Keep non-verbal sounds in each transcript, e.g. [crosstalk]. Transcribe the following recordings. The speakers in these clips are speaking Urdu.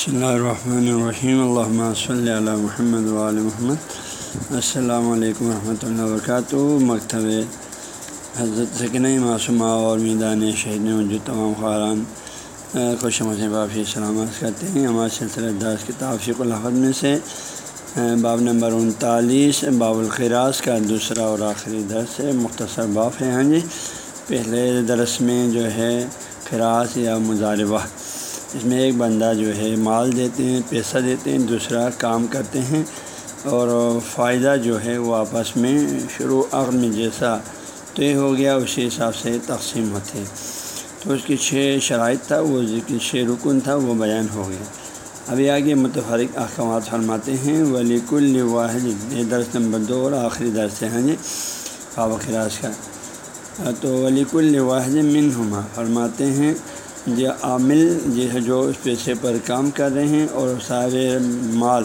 بسم اللہ الرحمن الرحیم اللہ صلی اللہ محمد وعلی محمد السلام علیکم ورحمۃ اللہ وبرکاتہ مکتب حضرت سکن معصومہ اور میدان شہید جو تمام خاران خوش باپی سلامت کرتے ہیں ہمارے سلسلہ داس کی توفیق الحمد میں سے باب نمبر انتالیس باب الخراس کا دوسرا اور آخری درس ہے مختصر باپ ہے ہاں جی پہلے درس میں جو ہے خراس یا مظالبہ اس میں ایک بندہ جو ہے مال دیتے ہیں، پیسہ دیتے ہیں، دوسرا کام کرتے ہیں اور فائدہ جو ہے وہ آپس میں شروع عقد میں جیسا طے ہو گیا، اسی حساب سے تقسیم ہوتے تو اس کی چھ شرائط تھا، وہ چھ رکن تھا، وہ بیان ہو گیا ابھی آگے متفرق احکامات فرماتے ہیں۔ ولی کل واحد، یہ درس نمبر دو اور آخری درس ہے ہاں جی؟ بابا خراج کا۔ تو ولی کل واحد من ہما فرماتے ہیں یہ عامل جو جو اس پیسے پر کام کر رہے ہیں اور سارے مال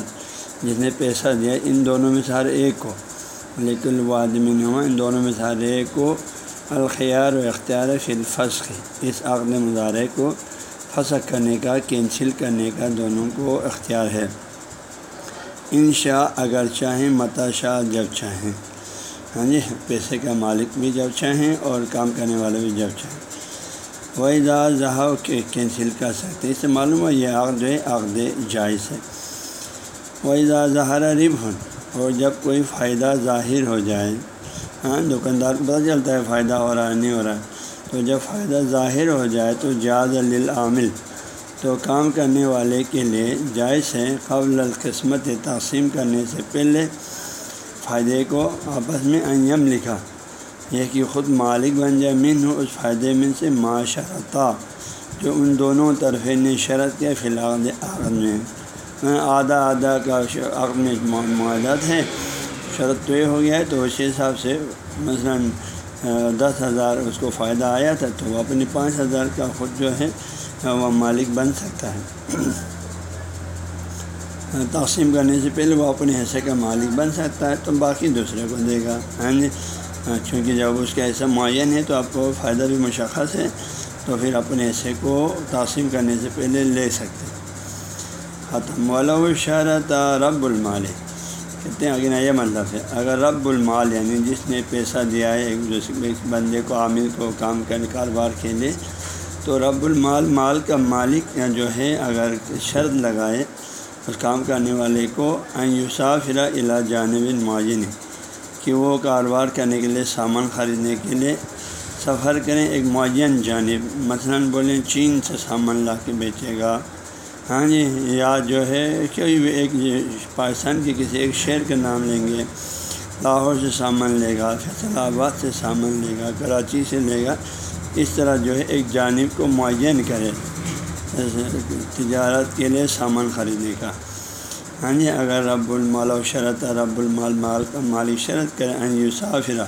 جس نے پیسہ دیا ان دونوں میں سے ہر ایک کو۔ لیکن وادمن ہوا، ان دونوں میں سے ہر ایک کو الخیار و اختیار فی الفسق اس عقد مظاہرے کو فسق کرنے کا، کینسل کرنے کا دونوں کو اختیار ہے۔ ان شاء اگر چاہیں، متا شاہ جب چاہیں۔ ہاں جی پیسے کا مالک بھی جب چاہیں اور کام کرنے والے بھی جب چاہیں۔ وہی ذہا کے کینسل کر سکتے اس سے معلوم ہے یہ عقد ہے، عقد جائز ہے۔ وہی ظہرا رب ہن اور جب کوئی فائدہ ظاہر ہو جائے ہاں دکاندار کو پتہ چلتا ہے فائدہ ہو رہا ہے، نہیں ہو رہا ہے، تو جب فائدہ ظاہر ہو جائے تو جاز للعامل، تو کام کرنے والے کے لیے جائز ہے۔ قبل القسمت، تقسیم کرنے سے پہلے فائدے کو آپس میں انیم لکھا۔ یہ کہ خود مالک بن جائے من ہو اس فائدے میں سے معاشرتا، جو ان دونوں طرف نے شرط کے فی الحال عقد میں۔ آدھا آدھا کا عقد میں معاہدات ہے شرط طے ہو گیا ہے تو اسی حساب سے مثلاً دس ہزار اس کو فائدہ آیا تھا تو وہ اپنی پانچ ہزار کا خود جو ہے وہ مالک بن سکتا ہے۔ تقسیم کرنے سے پہلے وہ اپنے حصے کا مالک بن سکتا ہے تو باقی دوسرے کو دے گا۔ ہاں جی؟ ہاں، چونکہ جب اس کا ایسا معین ہے تو آپ کو فائدہ بھی مشخص ہے، تو پھر اپنے حصے کو تقسیم کرنے سے پہلے لے سکتے ختم والا شرط رب المال۔ کہتے ہیں، آگے یہ مطلب ہے۔ اگر رب المال یعنی جس نے پیسہ دیا ہے، ایک دوسرے بندے کو، عامل کو، کام کرنے، کاروبار کے لیے، تو رب المال، مال کا مالک جو ہے، اگر شرط لگائے اس کام کرنے والے کو یوسافرا الا جانب معین۔ کہ وہ کاروبار کرنے کے لیے، سامان خریدنے کے لیے سفر کریں ایک معین جانب۔ مثلاً بولیں، چین سے سامان لا کے بیچے گا۔ ہاں جی یا جو ہے، کوئی بھی ایک پاکستان کے کسی ایک شہر کا نام لیں گے۔ لاہور سے سامان لے گا، فیصلہ آباد سے سامان لے گا، کراچی سے لے گا۔ اس طرح جو ہے ایک جانب کو معین کرے تجارت کے لیے سامان خریدنے کا۔ ہاں جی اگر رب المال و شرط، رب المال مال کا مالی شرط کریں یوسافرہ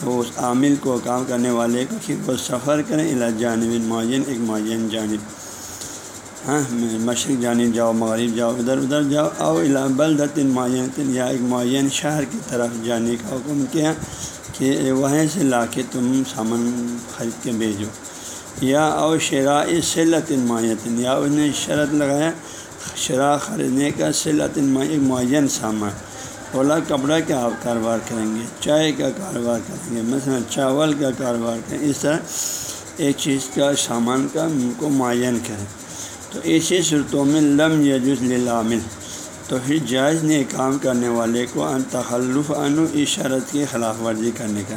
تو اس عامل کو کام کرنے والے کو کہ وہ سفر کریں الا جانب معین ایک معین جانب۔ ہاں مشرق جانب جاؤ، مغرب جاؤ، ادھر ادھر جاؤ او الا بلدت معین یا ایک معین شہر کی طرف جانے کا حکم کیا کہ وہیں سے لا کے تم سامان خرید کے بھیجو۔ یا او شراء سلت معیت یا انہیں شرط لگایا شرح خریدنے کا سلت ایک معین سامان۔ اولا کپڑا کا آپ کاروبار کریں گے، چائے کا کاروبار کریں گے، مثلا چاول کا کاروبار کریں اس طرح ایک چیز کا سامان کا ان کو معین کریں۔ تو ایسی صورتوں میں لم یجز للعامل۔ تو پھر جائز نے کام کرنے والے کو ان تخلف انو اس شرط کی خلاف ورزی کرنے کا۔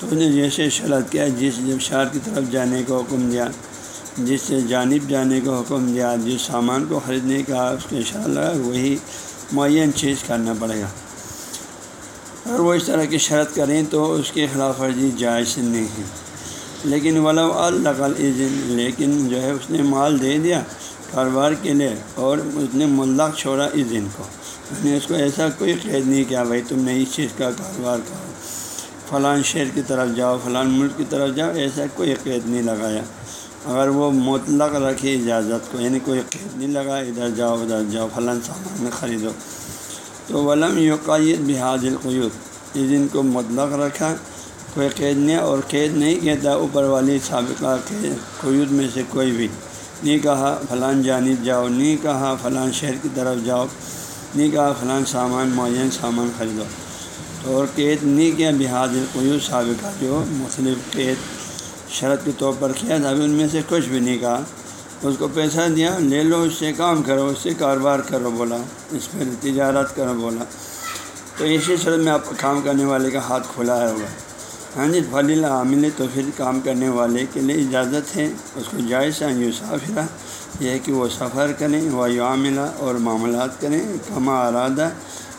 تو نے جیسے شرط کیا، جس جب شہر کی طرف جانے کا حکم دیا جس سے جانب جانے کا حکم دیا، جس سامان کو خریدنے کا اس کے اشارہ لگا، وہی معین چیز کرنا پڑے گا۔ اگر وہ اس طرح کی شرط کریں تو اس کے خلاف ورزی جائز نہیں ہے۔ لیکن ولا القل عزن لیکن جو ہے اس نے مال دے دیا کاروبار کے لیے اور اس نے ملق چھوڑا اس دن کو۔ یعنی اس کو ایسا کوئی قید نہیں کیا، بھائی تم نے اس چیز کا کاروبار کرو۔ فلاں شہر کی طرف جاؤ فلاں ملک کی طرف جاؤ، ایسا کوئی قید نہیں لگایا۔ اگر وہ مطلق رکھے اجازت کو یعنی کوئی قید نہیں لگا، ادھر جاؤ ادھر جاؤ، فلاں سامان خریدو۔ تو ولم یقید بحاظ القیود اس دن کو مطلق رکھا، کوئی قید نہیں، اور قید نہیں کہتا، اوپر والی سابقہ کے قیود میں سے کوئی بھی۔ نہیں کہا فلاں جانب جاؤ، نہیں کہا فلاں شہر کی طرف جاؤ، نہیں کہا فلاں سامان، معین سامان خریدو۔ تو اور قید نہیں کیا بحاد قیو سابقہ جو مختلف قید شرط کے طور پر کیا تھا؟ ابھی ان میں سے کچھ بھی نہیں کہا۔ اس کو پیسہ دیا، لے لو، اس سے کام کرو، اس سے کاروبار کرو، بولا۔ اس پہ تجارت کرو، بولا۔ تو اسی شرط میں آپ کام کرنے والے کا ہاتھ کھلا ہے۔ ہوگا ہاں جی فلیل عامل تو پھر کام کرنے والے کے لیے اجازت ہے۔ اس کو جائز ہے یوں سافرہ یہ ہے کہ وہ سفر کریں، وہ عاملہ اور معاملات کریں۔ کما ارادہ،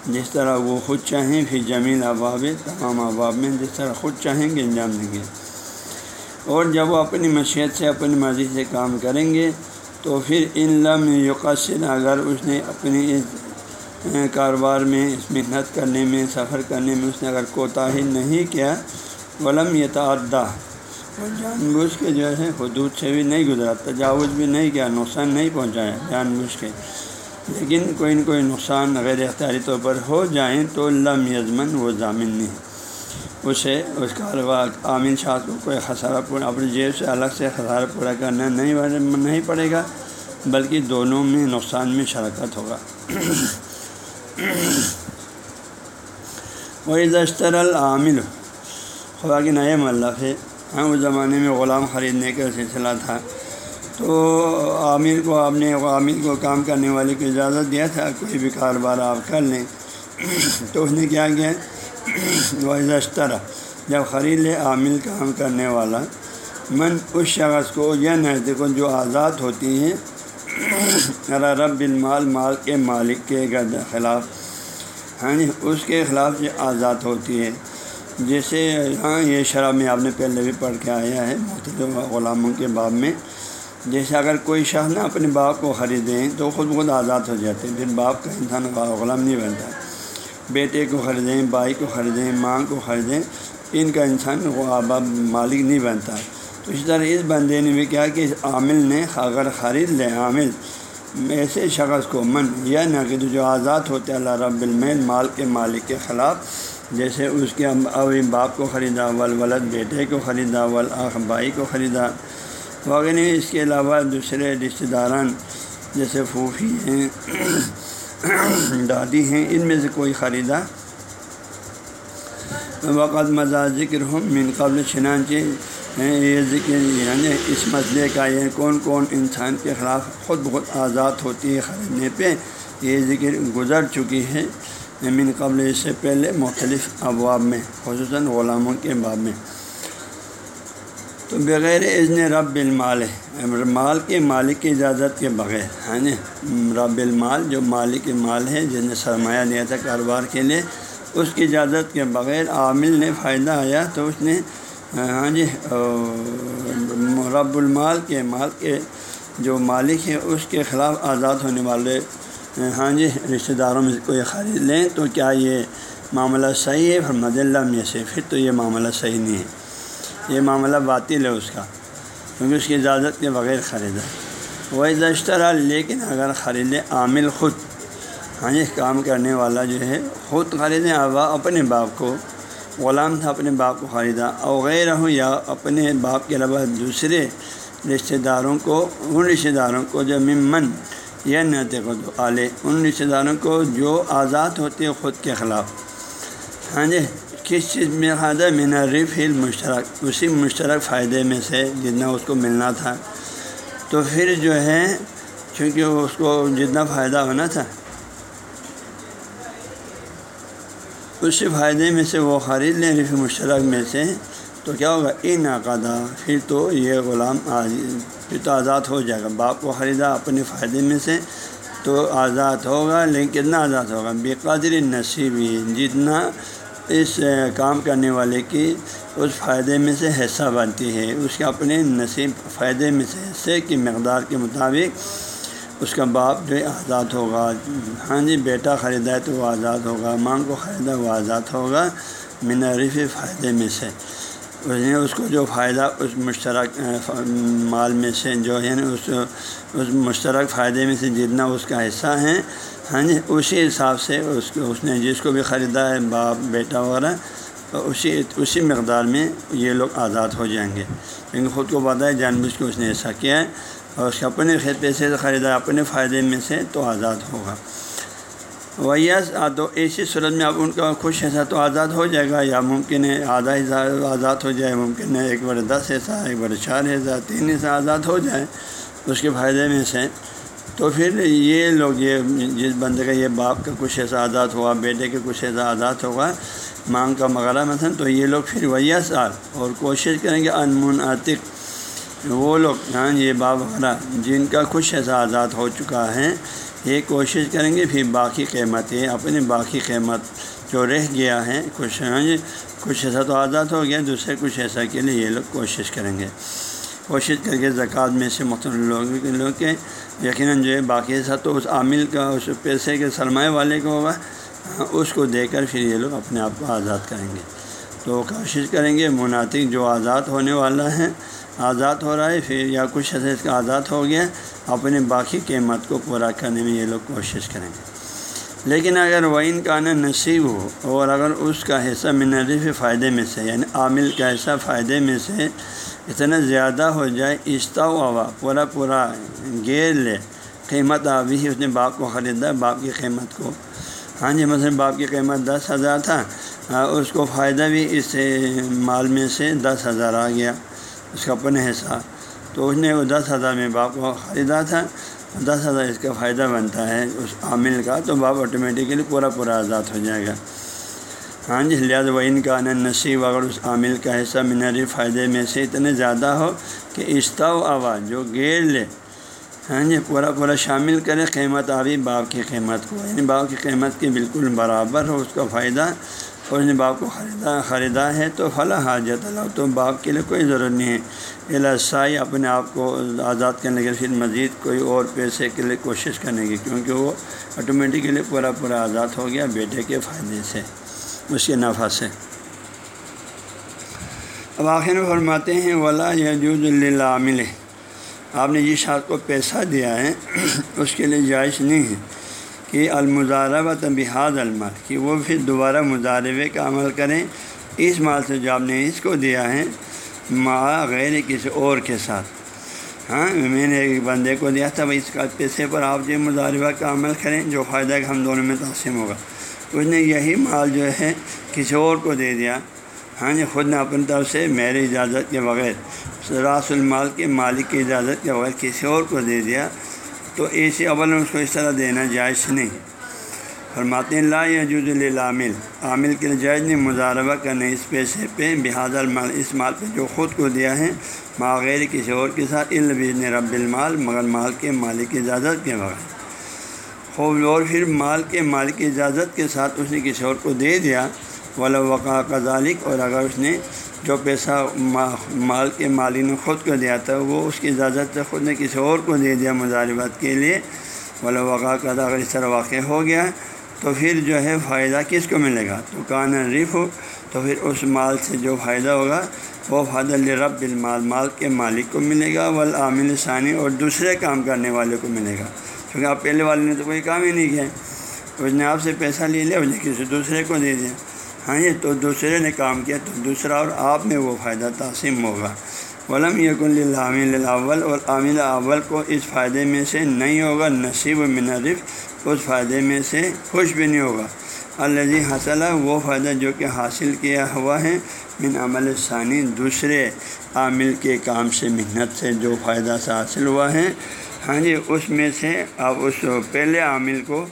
جس طرح وہ خود چاہیں، پھر جمیل اباب تمام اباب میں جس طرح خود چاہیں گے، انجام دیں گے۔ اور جب وہ اپنی مشیت سے، اپنی مرضی سے کام کریں گے، تو پھر ان لم یقصر اگر اس نے اپنی اس کاروبار میں، اس محنت کرنے میں، سفر کرنے میں اس نے اگر کوتاہی نہیں کیا، ولم یتعدہ اور جان بوجھ کے جو ہے، حدود سے بھی نہیں گزرا، تجاوز بھی نہیں کیا، نقصان نہیں پہنچایا جان بوجھ کے۔ لیکن کوئی نہ کوئی نقصان غیر اختیاری طور پر ہو جائیں تو لم یزمن وہ ضامن نہیں۔ اسے، اس کاروبار عامن شاہ کو کوئی خسارہ پورا، اپنی جیب سے الگ سے خسارہ پورا کرنا نہیں نہیں پڑے گا، بلکہ دونوں میں نقصان میں شرکت ہوگا۔ وہی دستر العامل خدا کے نئے ملف ہے۔ ہاں اس زمانے میں غلام خریدنے کا سلسلہ تھا۔ تو عامر کو، آپ نے عامر کو کام کرنے والے کو اجازت دیا تھا، کوئی بھی کاروبار آپ کر لیں۔ [clears throat] تو اس نے کیا کیا؟ [coughs] وہ اشترا جب خرید لے عامل کام کرنے والا، من اس شخص کو یا نہ کو جو آزاد ہوتی ہیں [coughs] رب المال، مال کے مالک کے خلاف۔ ہاں اس کے خلاف یہ آزاد ہوتی ہے۔ جیسے ہاں یہ شراب میں آپ نے پہلے بھی پڑھ کے آیا ہے مختلف غلاموں کے باب میں۔ جیسے اگر کوئی شخص نا اپنے باپ کو خریدیں تو خود بخود آزاد ہو جاتے ہیں، پھر باپ کا انسان غلام نہیں بنتا۔ بیٹے کو خریدیں، بھائی کو خریدیں، ماں کو خریدیں، ان کا انسان آباب مالک نہیں بنتا۔ تو اس طرح اس بندے نے بھی کیا کہ اس عامل نے اگر خرید لیں عامل، ایسے شخص کو من یا نہ کہ جو آزاد ہوتے اللہ رب المین، مال کے مالک کے خلاف، جیسے اس کے ابھی باپ کو خریدا ولد بیٹے کو خریدا آخ بھائی کو خریدا۔ وغیرہ اس کے علاوہ دوسرے رشتہ داران، جیسے پھوپھی ہیں دادی ہیں، ان میں سے کوئی خریدا؟ وقت مزہ ذکر ہوں من قبل چنانچہ یہ ذکر یعنی اس مسئلے کا یہ کون کون انسان کے خلاف خود بخود آزاد ہوتی ہے خریدنے پہ، یہ ذکر گزر چکی ہے من قبل اس سے پہلے مختلف ابواب میں، خصوصاً غلاموں کے باب میں۔ تو بغیر اذن رب المال ہے۔ مال کے مالک کی اجازت کے بغیر ہاں جی؟ رب المال جو مالک مال ہے جس نے سرمایہ دیا تھا کاروبار کے لیے، اس کی اجازت کے بغیر عامل نے فائدہ آیا تو اس نے ہاں جی رب المال کے مال کے جو مالک ہے، اس کے خلاف آزاد ہونے والے ہاں جی رشتہ داروں میں کوئی خرید لیں تو کیا یہ معاملہ صحیح ہے؟ پھر مد اللہ میں سے پھر تو یہ معاملہ صحیح نہیں ہے۔ یہ معاملہ باطل ہے اس کا، کیونکہ اس کی اجازت کے بغیر خریدا۔ وہ دشترا لیکن اگر خریدے عامل خود ہاں جی کام کرنے والا جو ہے، خود خریدیں آبا اپنے باپ کو، غلام تھا اپنے باپ کو خریدا اور غیر ہوں یا اپنے باپ کے علاوہ دوسرے رشتہ داروں کو، ان رشتہ داروں کو جو ممن یا نعت خود عالے ان رشتے داروں کو جو آزاد ہوتے ہیں خود کے خلاف۔ ہاں جی کس چیز میں فائدہ مینا رف ہل مشترک، اسی مشترک فائدے میں سے جتنا اس کو ملنا تھا۔ تو پھر جو ہے، چونکہ اس کو جتنا فائدہ ہونا تھا۔ اسی فائدے میں سے وہ خرید لیں رف مشترک میں سے، تو کیا ہوگا؟ ان عقدہ پھر تو یہ غلام پھر تو آزاد ہو جائے گا۔ باپ کو خریدا اپنے فائدے میں سے، تو آزاد ہوگا، لیکن کتنا آزاد ہوگا؟ بے قدر نصیبی، جتنا اس کام کرنے والے کی اس فائدے میں سے حصہ بنتی ہے۔ اس کے اپنے نصیب فائدے میں سے حصے کی مقدار کے مطابق اس کا باپ جو آزاد ہوگا۔ ہاں جی بیٹا خریدا ہے تو وہ آزاد ہوگا، ماں کو خریدا وہ آزاد ہوگا منعرف فائدے میں سے۔ یعنی اس کو جو فائدہ اس مشترک مال میں سے جو ہے نا اس اس مشترک فائدے میں سے جتنا اس کا حصہ ہے ہاں جی اسی حساب سے اس کو، اس نے جس کو بھی خریدا ہے، باپ، بیٹا وغیرہ، اسی اسی مقدار میں یہ لوگ آزاد ہو جائیں گے۔ کیونکہ خود کو پتہ ہے، جان بوجھ کے اس نے ایسا کیا ہے اور اس کے اپنے پیسے سے خریدا اپنے فائدے میں سے تو آزاد ہوگا۔ ویس تو ایسی صورت میں اب ان کا خوش حصہ تو آزاد ہو جائے گا یا ممکن ہے آدھا حصہ آزاد ہو جائے، ممکن ہے ایک بار دس حصہ، ایک بار چار حصہ، تین حصہ آزاد ہو جائے، اس کے فائدے میں سے تو پھر یہ لوگ، یہ جس بندے کا یہ باپ کا کچھ حصہ آزاد ہوا، بیٹے کے کچھ حصہ آزاد ہوگا، مانگ کا مغرہ مثلاً، تو یہ لوگ پھر ویا سال اور کوشش کریں گے انمنعتق وہ لوگ ہاں یہ باپ وغیرہ جن کا کچھ حصہ آزاد ہو چکا ہے، یہ کوشش کریں گے، پھر باقی قیمت یہ اپنی باقی قیمت جو رہ گیا ہے، کچھ ہاں جی کچھ ایسا تو آزاد ہو گیا، دوسرے کچھ ایسا کے لیے یہ لوگ کوشش کریں گے۔ کوشش کر کے زکوٰۃ میں سے مختلف لوگوں کے لوگ کے یقیناً جو ہے باقی ایسا تو اس عامل کا اس پیسے کے سرمایہ والے کو ہوگا ہاں، اس کو دے کر پھر یہ لوگ اپنے آپ کو آزاد کریں گے۔ تو کوشش کریں گے، مناطق جو آزاد ہونے والا ہے، آزاد ہو رہا ہے، پھر یا کچھ ایسا اس کا آزاد ہو گیا اپنے باقی قیمت کو پورا کرنے میں یہ لوگ کوشش کریں گے۔ لیکن اگر وہ کا نا نصیب ہو، اور اگر اس کا حصہ منرف فائدے میں سے یعنی عامل کا حصہ فائدے میں سے اتنا زیادہ ہو جائے اشتا ہوا پورا پورا گیر لے، قیمت ابھی ہی اس نے باپ کو خریدا، باپ کی قیمت کو۔ ہاں جی مثلاً باپ کی قیمت دس ہزار تھا اس کو فائدہ بھی اس مال میں سے دس ہزار آ گیا، اس کا اپنے حصہ۔ تو اس نے وہ دس ہزار میں باپ کو خریدا تھا، دس ہزار اس کا فائدہ بنتا ہے، اس عامل کا، تو باپ آٹومیٹیکلی پورا پورا آزاد ہو جائے گا۔ ہاں جی لہٰذا وہ ان کا نصیب اگر اس عامل کا حصہ منری فائدے میں سے اتنے زیادہ ہو کہ استاؤ آواز جو گیر لے ہاں جی پورا پورا شامل کرے، قیمت آبی باپ کی قیمت کو۔ یعنی باپ کی قیمت کے بالکل برابر ہو، اس کا فائدہ اور اس نے باپ کو خریدا خریدا ہے تو فلاں حاجت اللہ، تو باپ کے لیے کوئی ضرورت نہیں ہے۔ الاسائی اپنے آپ کو آزاد کرنے کے پھر مزید کوئی اور پیسے کے لیے کوشش کرنے کی، کیونکہ وہ آٹومیٹکلی پورا پورا آزاد ہو گیا بیٹے کے فائدے سے۔ اس کے نفع سے۔ اب آخر میں فرماتے ہیں، ولا یجوز اللہ عامل آپ نے جس شاخ کو پیسہ دیا ہے، اس کے لیے جائز نہیں ہے کہ المظارہ و تبحاد المال، کہ وہ پھر دوبارہ مظاہرے کا عمل کریں۔ اس مال سے جو آپ نے اس کو دیا ہے ماں غیر کسی اور کے ساتھ۔ ہاں میں نے ایک بندے کو دیا تھا بھائی اس کا پیسے پر آپ جو مظاہرہ کا عمل کریں، جو فائدہ کہ ہم دونوں میں تقسیم ہوگا۔ اس نے یہی مال جو ہے کسی اور کو دے دیا۔ ہاں جی خود نے اپنی طرف سے میری اجازت کے بغیر، راس المال کے مالک کی اجازت کے بغیر کسی اور کو دے دیا۔ تو ایسی اول اس کو اس طرح دینا جائز نہیں۔ فرماتے ہیں، لا یجوز عامل عامل کے لیے جائز نہیں مظاہرہ کرنا اس پیسے پہ بحاظ المال، اس مال پہ جو خود کو دیا ہے ماغیر کسی اور کے ساتھ علم رب المال، مگر مال کے مالک کی اجازت کے بغیر۔ خوب اور پھر مال کے مالک کی اجازت کے ساتھ اس نے کسی اور کو دے دیا۔ ولا وقع کا ذالک اور اگر اس نے جو پیسہ مال کے مالی نے خود کو دیا تھا وہ اس کی اجازت سے خود نے کسی اور کو دے دیا مظاہرات کے لیے۔ ولا وقع کا اگر اس طرح واقع ہو گیا تو پھر جو ہے فائدہ کس کو ملے گا؟ تو کان ریف ہو تو پھر اس مال سے جو فائدہ ہوگا وہ فائدہ رب المال، مال کے مالک کو ملے گا۔ والعامل ثانی اور دوسرے کام کرنے والے کو ملے گا۔ کیونکہ آپ پہلے والے نے تو کوئی کام ہی نہیں کیا۔ اس نے آپ سے پیسہ لے لیا اس نے کسی دوسرے کو دے دیا۔ ہاں جی تو دوسرے نے کام کیا، تو دوسرا اور آپ میں وہ فائدہ تقسیم ہوگا۔ ولم یق العامل الاول اور عامل اول کو اس فائدے میں سے نہیں ہوگا، نصیب و منرف اس فائدے میں سے خوش بھی نہیں ہوگا۔ الزی حاصل وہ فائدہ جو کہ حاصل کیا ہوا ہے من عمل ثانی، دوسرے عامل کے کام سے، محنت سے جو فائدہ سے حاصل ہوا ہے۔ ہاں جی اس میں سے آپ اس پہلے عامل کو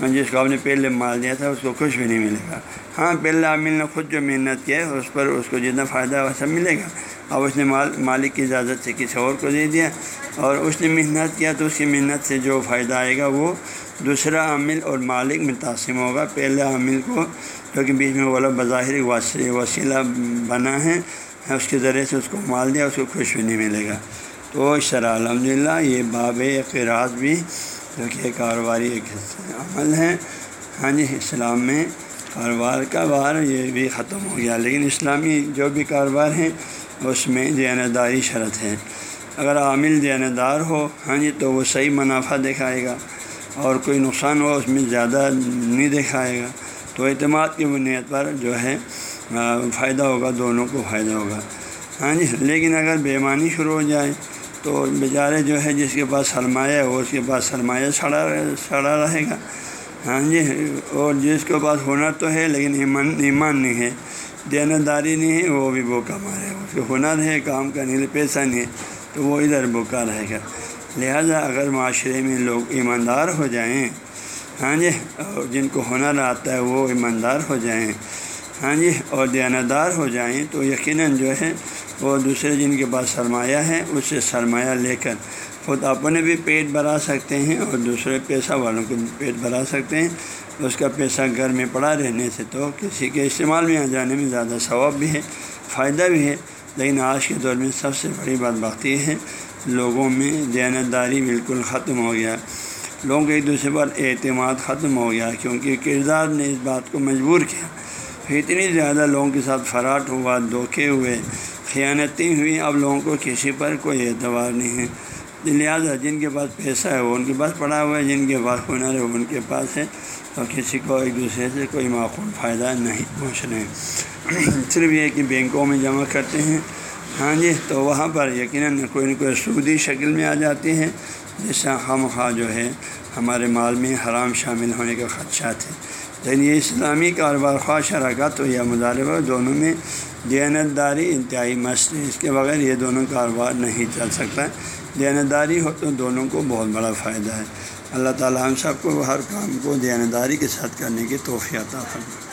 ہاں جی، جس کو آپ نے پہلے مال دیا تھا، اس کو کچھ بھی نہیں ملے گا۔ ہاں پہلے عامل نے خود جو محنت کیا ہے، اس پر اس کو جتنا فائدہ وہ سب ملے گا۔ اب اس نے مال، مالک کی اجازت سے کسی اور کو دے دیا۔ اور اس نے محنت کیا تو اس کی محنت سے جو فائدہ آئے گا، وہ دوسرا عامل اور مالک میں تقسیم ہوگا۔ پہلے عامل کو، جو کہ بیچ میں بولا بظاہر وسیلہ بنا ہے، اس کے ذریعے سے اس کو مال دیا، اس کو خوش بھی نہیں ملے گا۔ تو شرح الحمد للہ یہ باب اقراض بھی جو کہ کاروباری ایک عمل ہے۔ ہاں جی اسلام میں کاروبار کا بار یہ بھی ختم ہو گیا، لیکن اسلامی جو بھی کاروبار ہیں، اس میں دیانتداری شرط ہے۔ اگر عامل دیانتدار ہو ہاں جی تو وہ صحیح منافع دکھائے گا، اور کوئی نقصان ہو، اس میں زیادہ نہیں دکھائے گا۔ تو اعتماد کی بنیاد پر جو ہے فائدہ ہوگا، دونوں کو فائدہ ہوگا۔ ہاں جی لیکن اگر بےمانی شروع ہو جائے تو بیچارے جو ہے جس کے پاس سرمایہ ہے وہ اس کے پاس سرمایہ سڑا سڑا رہے گا۔ ہاں جی اور جس کے پاس ہنر تو ہے لیکن ایمان ایمان نہیں ہے دیانتداری نہیں ہے، وہ بھی بوکا مارے اس کو ہنر ہے، کام کرنے کے لیے پیسہ نہیں ہے، تو وہ ادھر بوکا رہے گا۔ لہذا اگر معاشرے میں لوگ ایماندار ہو جائیں ہاں جی اور جن کو ہنر آتا ہے وہ ایماندار ہو جائیں ہاں جی اور دیانتدار ہو جائیں، تو یقیناً جو ہے وہ دوسرے جن کے پاس سرمایہ ہے، اس سے سرمایہ لے کر خود اپنے بھی پیٹ بھرا سکتے ہیں اور دوسرے پیسہ والوں کو بھی پیٹ بھرا سکتے ہیں۔ اس کا پیسہ گھر میں پڑا رہنے سے تو کسی کے استعمال میں آ جانے میں زیادہ ثواب بھی ہے، فائدہ بھی ہے۔ لیکن آج کے دور میں سب سے بڑی بات بختی ہے، لوگوں میں دیانتداری بالکل ختم ہو گیا۔ لوگوں کے ایک دوسرے پر اعتماد ختم ہو گیا، کیونکہ کردار نے اس بات کو مجبور کیا۔ اتنی زیادہ لوگوں کے ساتھ فراٹ ہوا، دھوکے ہوئے خیانتیں ہوئی اب لوگوں کو کسی پر کوئی اعتبار نہیں ہے۔ لہٰذا جن کے پاس پیسہ ہے، وہ ان کے پاس پڑا ہوا ہے، جن کے پاس ہنر ہے، وہ ان کے پاس ہے۔ تو کسی کو ایک دوسرے سے کوئی معقول فائدہ نہیں پہنچ رہے ہیں صرف یہ کہ بینکوں میں جمع کرتے ہیں۔ ہاں جی تو وہاں پر یقیناً کوئی نہ کوئی سودی شکل میں آ جاتی ہے جس سے ہم خواہ جو ہے ہمارے مال میں حرام شامل ہونے کا خدشات ہے یعنی اسلامی کاروبار خواہ شراکت ہو یا مظاہرہ دونوں میں دیانتداری انتہائی مست ہے۔ اس کے بغیر یہ دونوں کاروبار نہیں چل سکتا۔ دیانتداری ہو تو دونوں کو بہت بڑا فائدہ ہے۔ اللہ تعالیٰ ہم سب کو ہر کام کو دیانتداری کے ساتھ کرنے کی توفیع عطا فرمائے۔